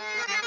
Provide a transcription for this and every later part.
Yeah.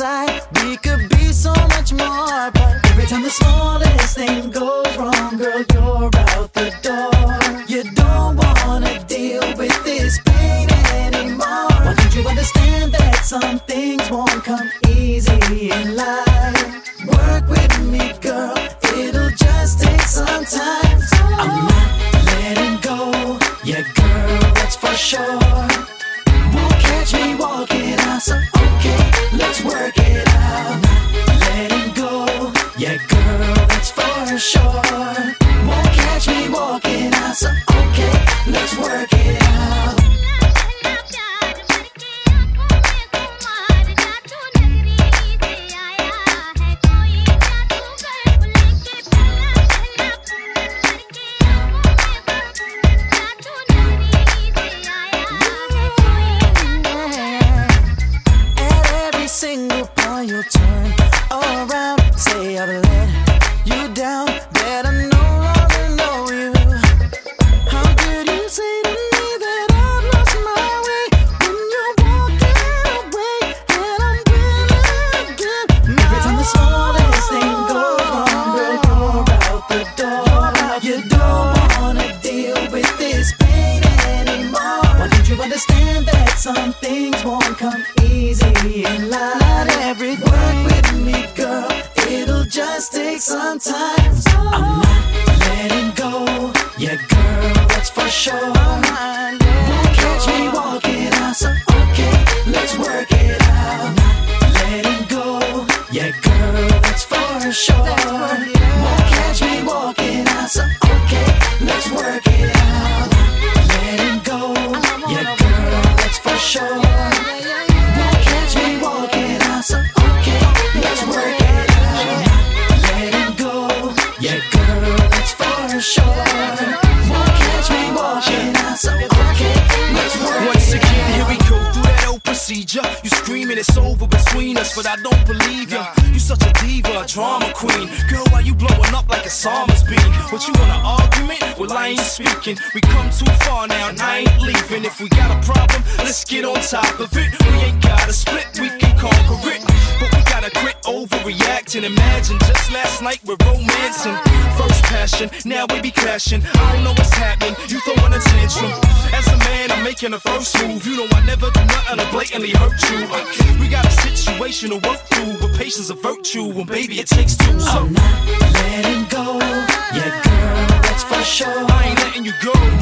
side. We could be so much more, but every time the smallest thing goes wrong, girl, you're out the door. You don't wanna deal with this pain anymore. Why don't you understand that some things won't come easy in life? Work with me, girl, it'll just take some time. I'm not letting go, yeah, girl, that's for sure. Won't catch me walking again. now your turn around. Say I've let. you understand that some things won't come easy in life. Not every work with me, girl. It'll just take some time. I'm not letting go. Yeah, girl, that's for sure. Won't catch me walking out, so okay, let's work it out. Not letting go. Yeah, girl, that's for sure. Won't catch me walking out, so okay, let's work it out. need ya. You screaming it's over between us, but I don't believe ya. You such a diva, a drama queen. Girl, why you blowing up like a psalmist bean? What you want an argument? Well, I ain't speaking. We come too far now, and I ain't leaving. If we got a problem, let's get on top of it. We ain't got a split, we can conquer it overreacting. Imagine just last night we're romancing. First passion, now we be crashing. I don't know what's happening. You throwing a tantrum. As a man, I'm making a first move. You know I never do nothing to blatantly hurt you. We got a situation to work through, but patience a virtue, and baby it takes two. So. I'm not letting go. Yeah, girl, that's for sure. I ain't letting you go.